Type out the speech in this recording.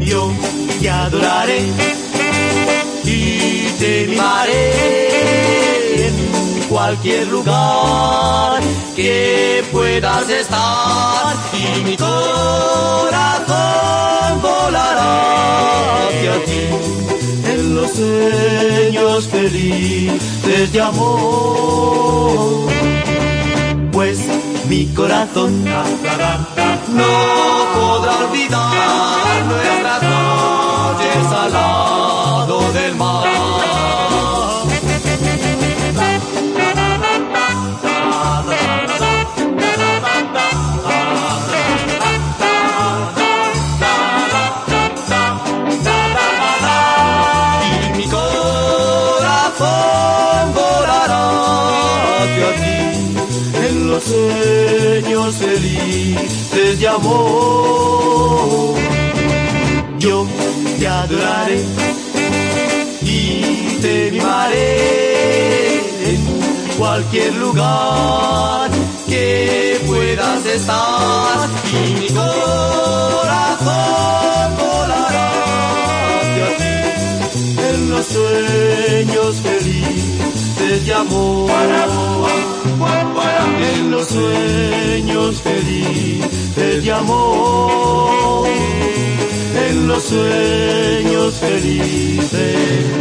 Yo te adoraré y te mimaré en cualquier lugar que puedas estar y mi corazón volará hacia ti en los sueños felices de amor. Mi corazón. No podrá olvidar nuestras noches al los sueños felices de amor. Yo te adoraré y te mimaré en cualquier lugar que puedas estar y mi corazón volará hacia ti en los sueños felices de amor. De. En los sueños felices